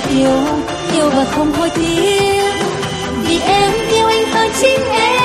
còn yêu yêu và không hối tiếc. Vì em yêu anh hơn chính em.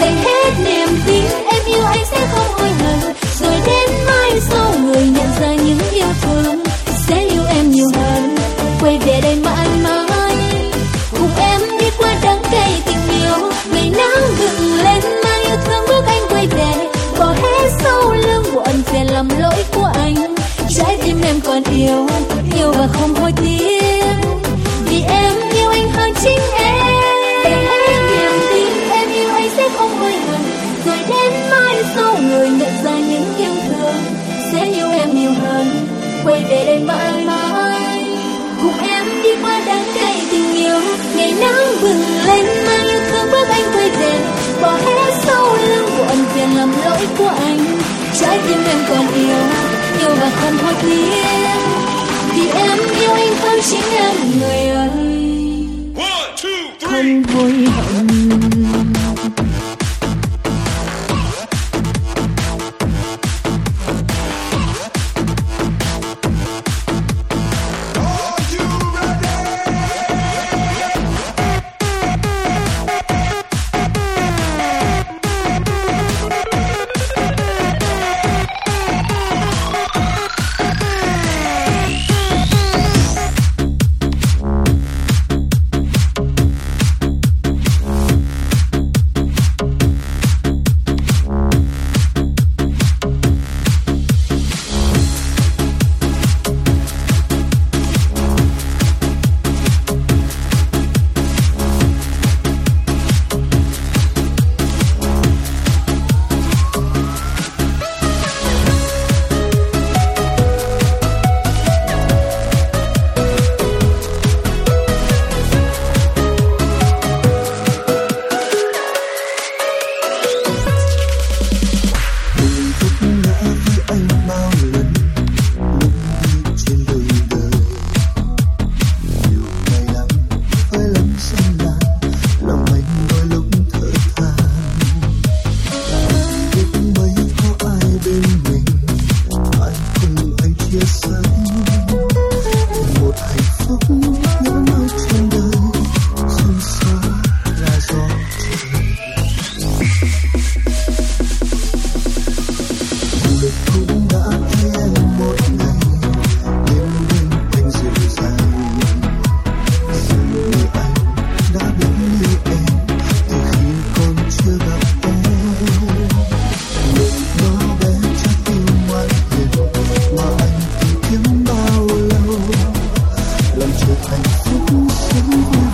dành hết niềm tin em yêu anh sẽ không và thân hoặc liếc vì em yêu anh hơn chính em người ơi không vui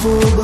full.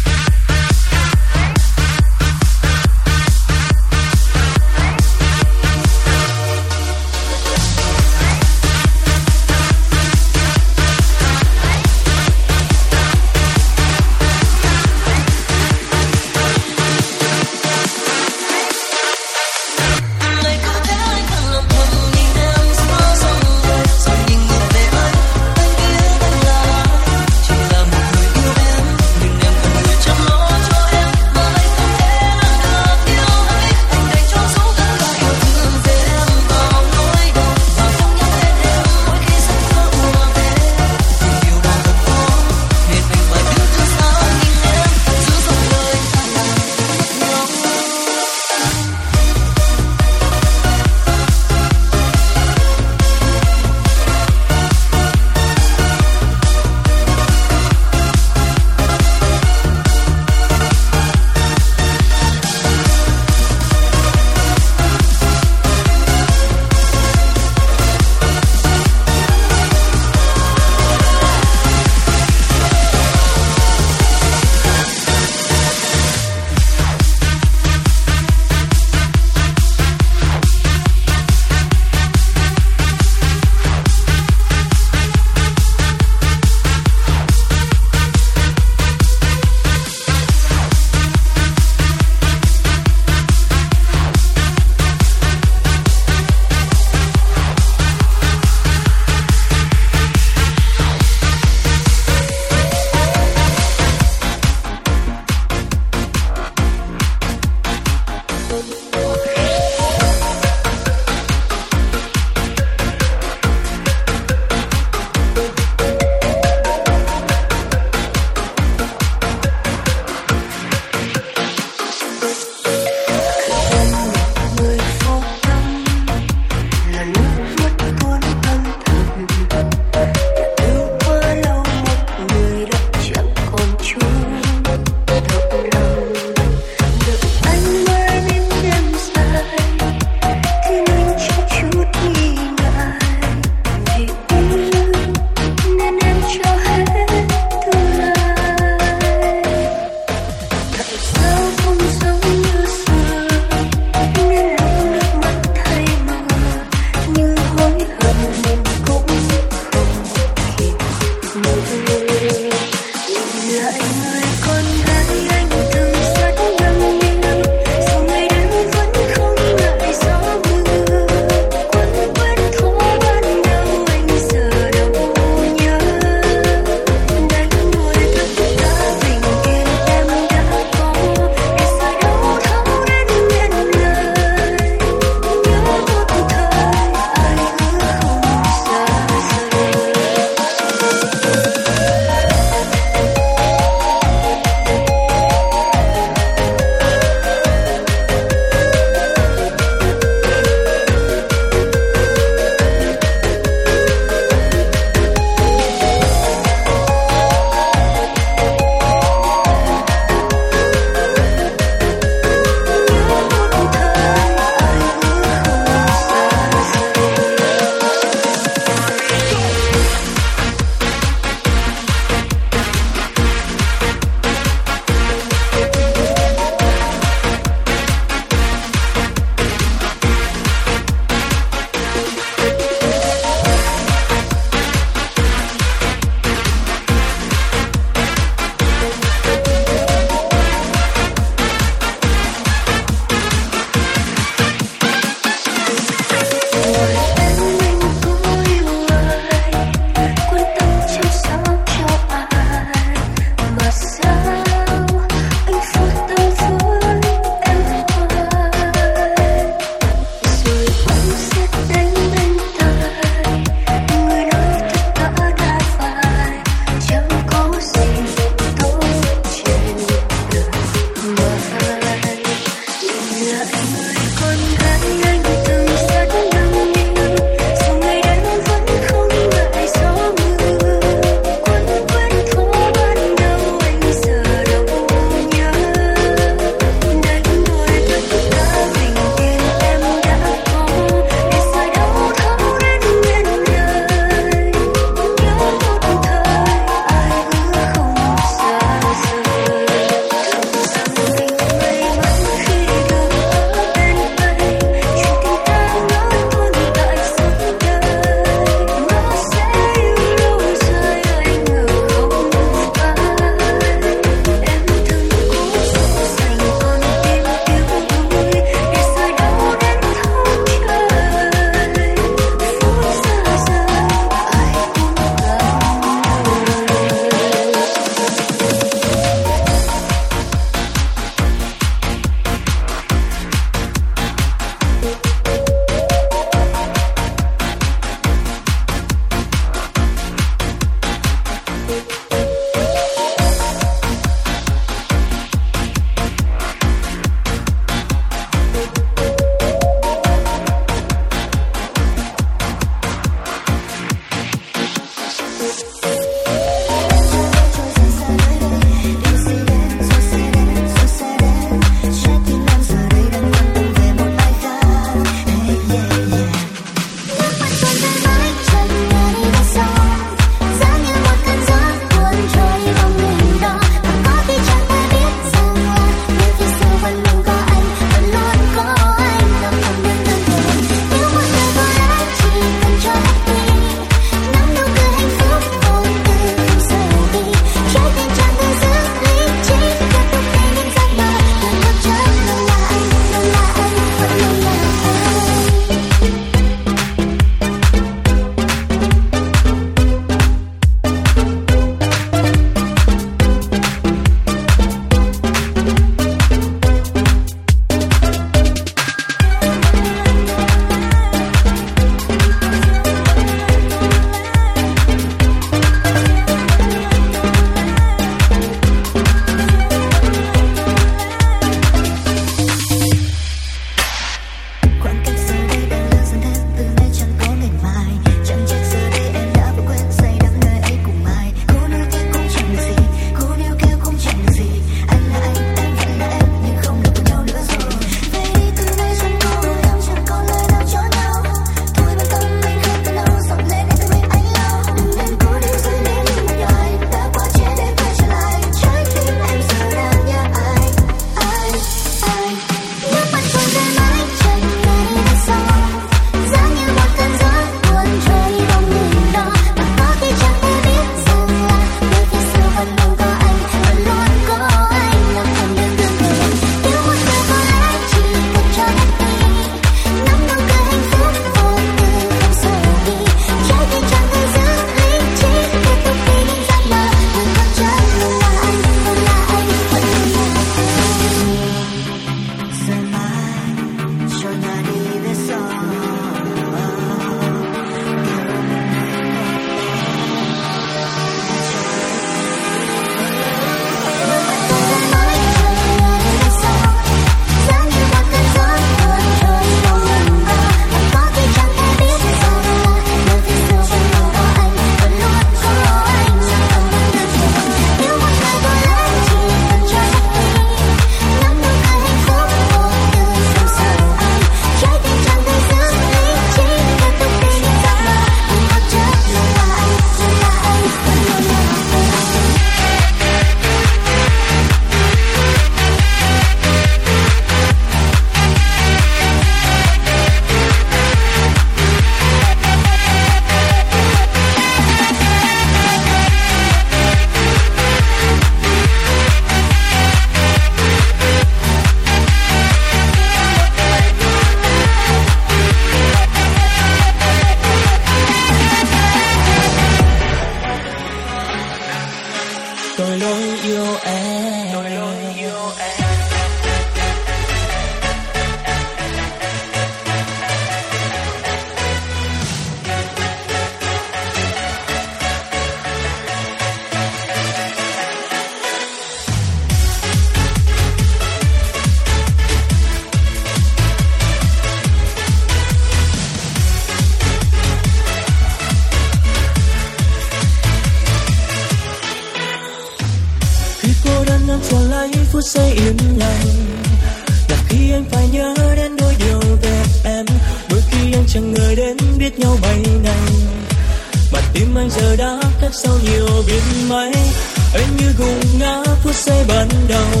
nhau.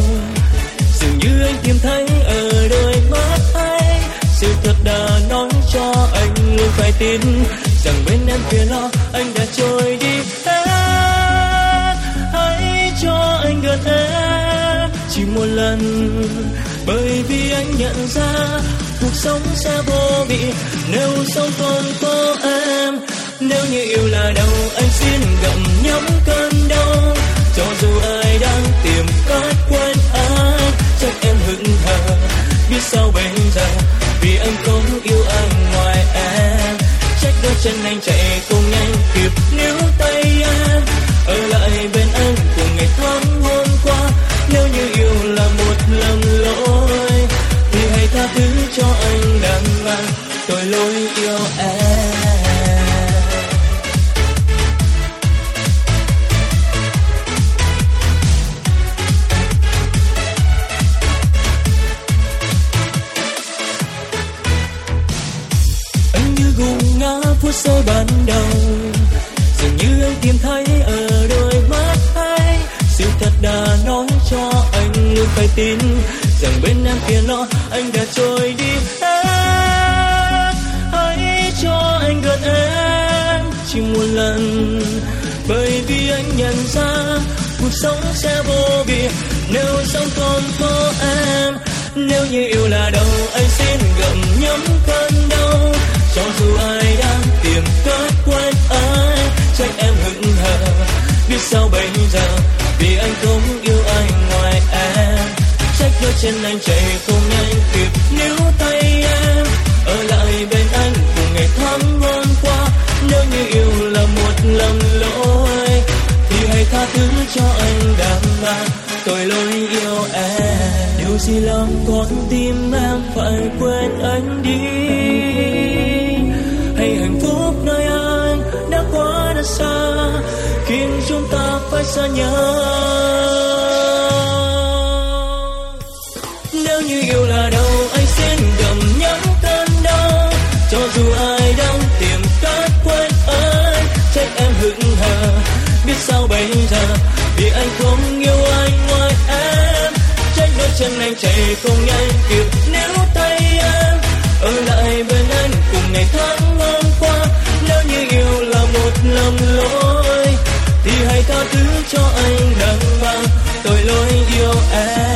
Dường như anh tìm thấy ở đôi mắt anh sự thật đã nói cho anh luôn phải tin rằng bên em kia lo, anh đã trôi đi hết. Hãy cho anh gần em chỉ một lần, bởi vì anh nhận ra cuộc sống sẽ vô vị. Nếu sống còn có em, nếu như yêu là đau anh xin gặm nhấm cơn đau cho dù ai đang tìm cách quên anh, chắc em hững hờ. Biết sao bây giờ? Vì anh không yêu ai ngoài em. Trách đôi chân anh chạy không nhanh kịp níu tay em. Ở lại bên anh cùng ngày tháng hôm qua, nếu như yêu là một lầm lỗi, thì hãy tha thứ cho anh đang mang tội lỗi yêu em. Sớn ban đầu. Dường như anh tìm thấy ở đôi mắt ấy sự thật đã nói cho anh luôn phải tin rằng bên em kia lo anh đã trôi đi. Em hãy cho anh gần em chỉ một lần, bởi vì anh nhận ra cuộc sống sẽ vô vị nếu sống còn có em. Nếu như yêu là đâu anh xin gặm nhấm cơn đau. Cho dù ai đã tiếng cách quên anh trách em hững hờ. Biết sao bây giờ? Vì anh không yêu ai ngoài em. Trách đôi chân anh chạy không nhanh kịp níu tay em. Ở lại bên anh cùng ngày tháng ngon qua. Nếu như yêu là một lầm lỗi, thì hãy tha thứ cho anh đam mang tội lỗi yêu em. Điều gì làm con tim em phải quên anh đi? Xa, khiến chúng ta phải xa nhau nếu như yêu là đâu, anh xin gầm nhắm cơn đau. Cho dù ai đang tìm cách quên anh trách em hững hờ. Biết sao bây giờ, vì anh không yêu anh ngoài em. Trách đôi chân anh chạy không nhanh kịp, nếu thứ cho anh đằng mang vâng. tội lỗi yêu em.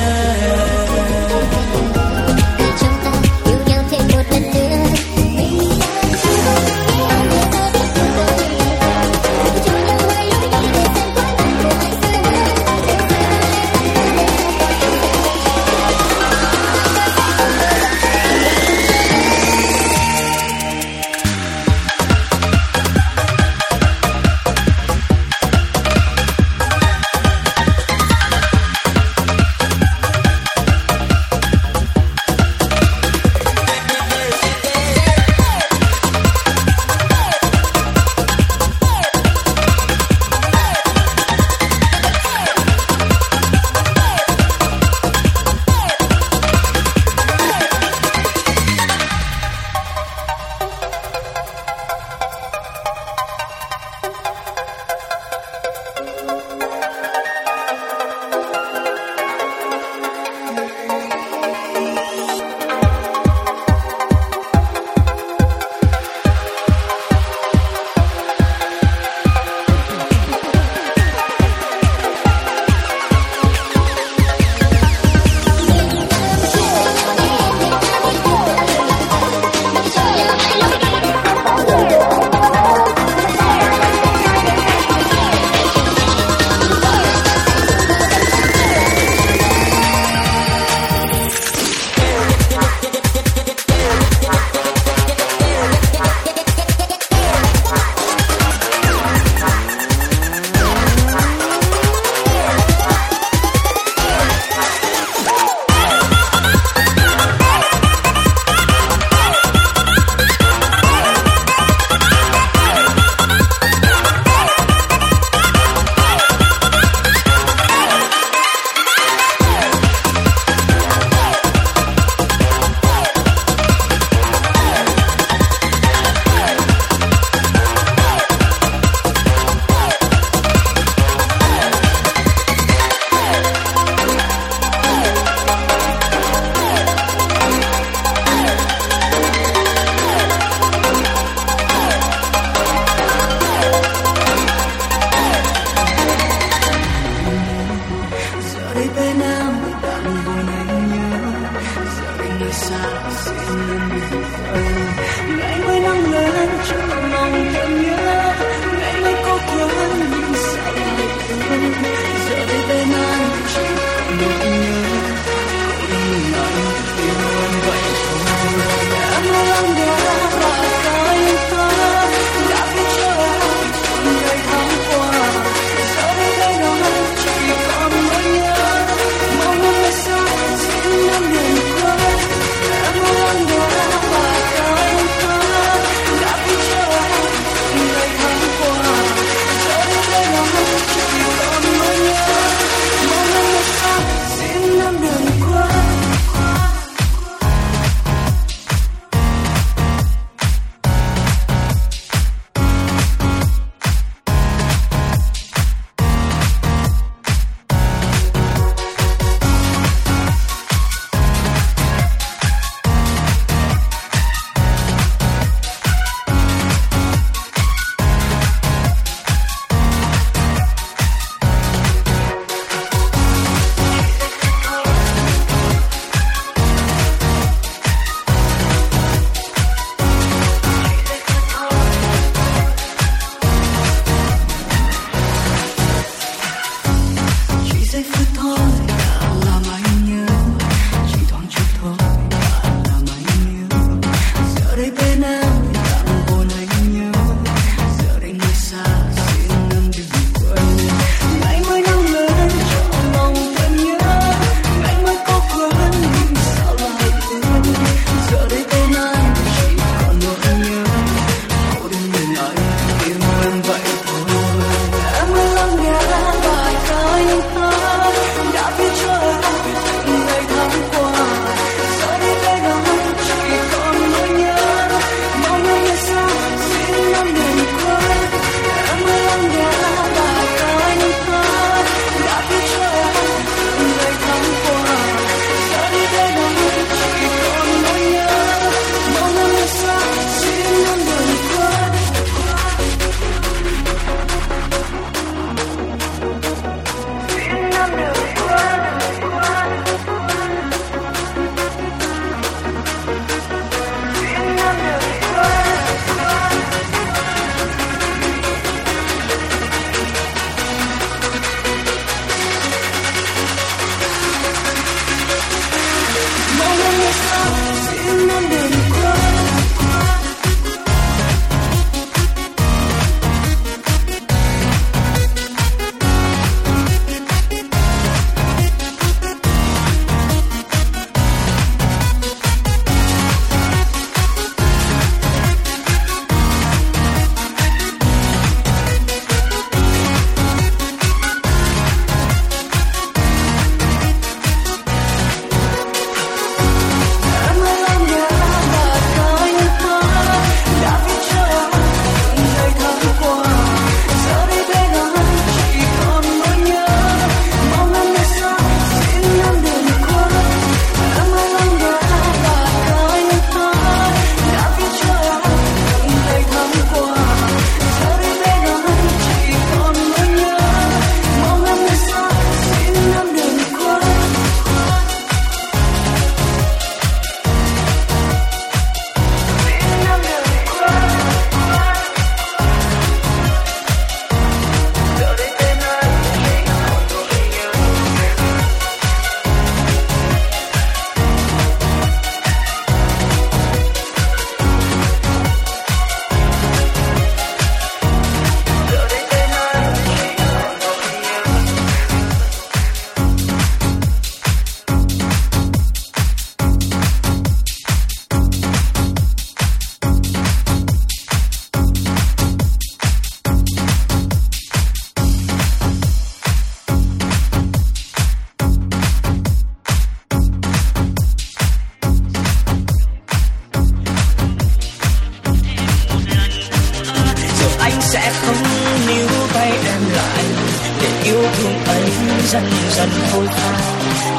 thương ấy dần dần phôi phai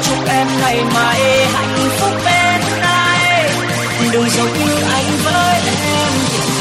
chúc em ngày mai hạnh phúc bên ai. Đừng giấu yêu anh với em.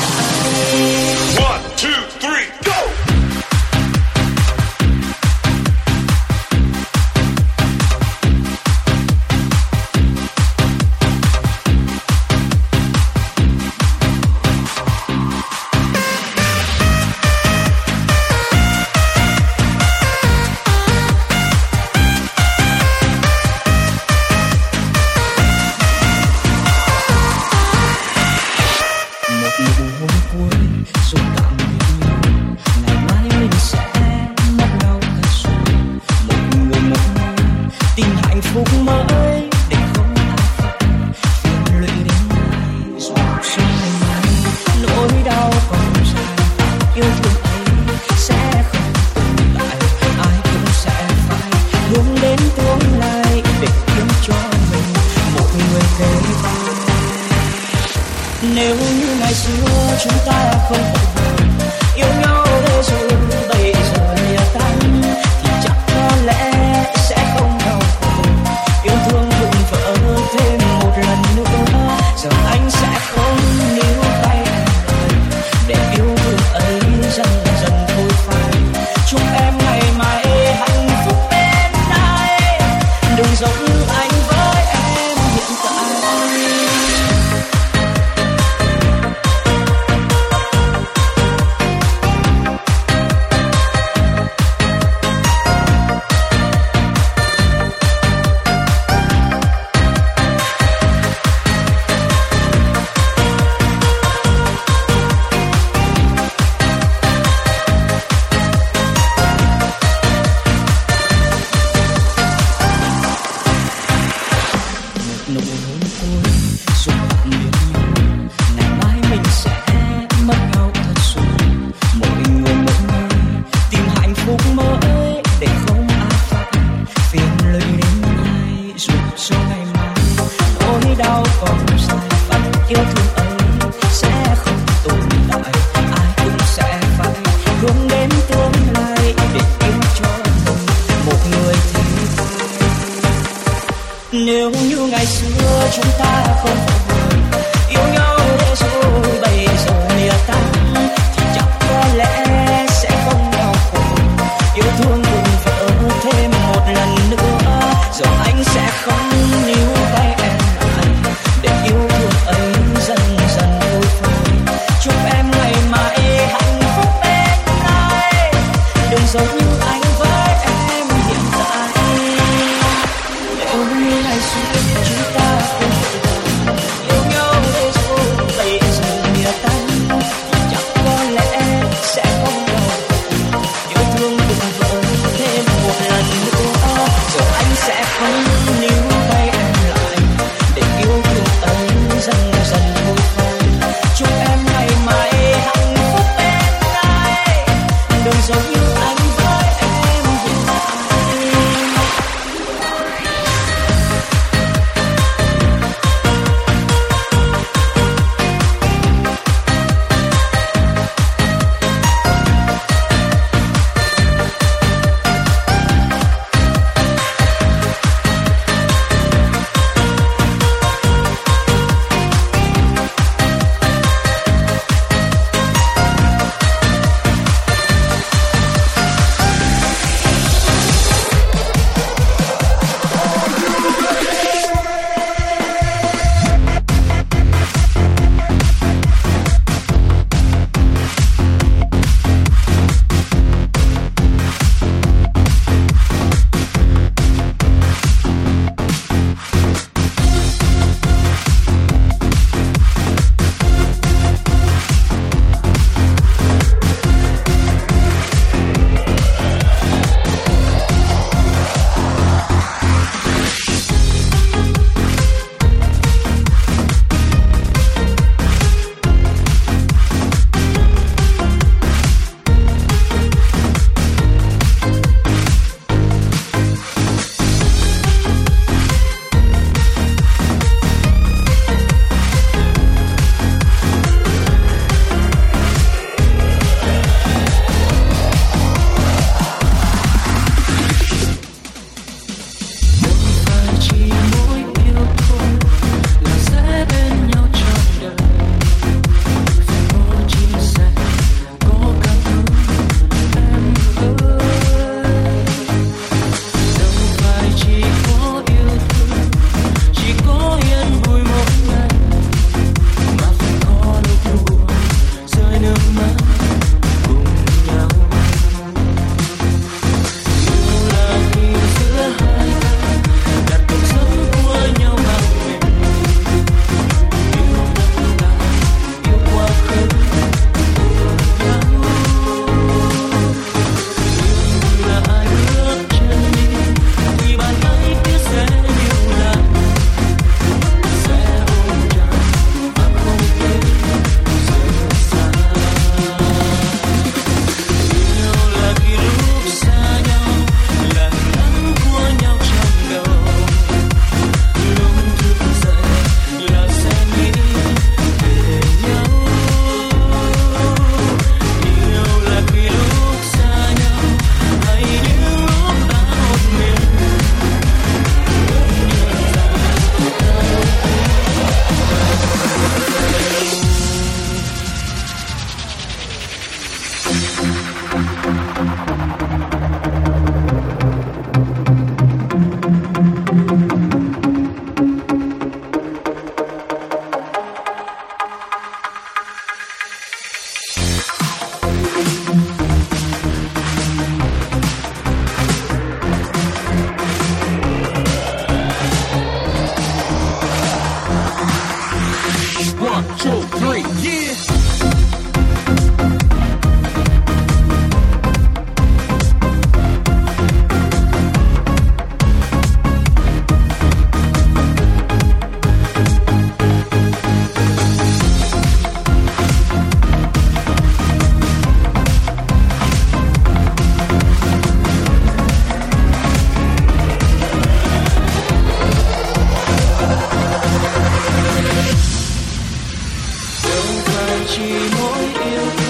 chỉ mỗi yêu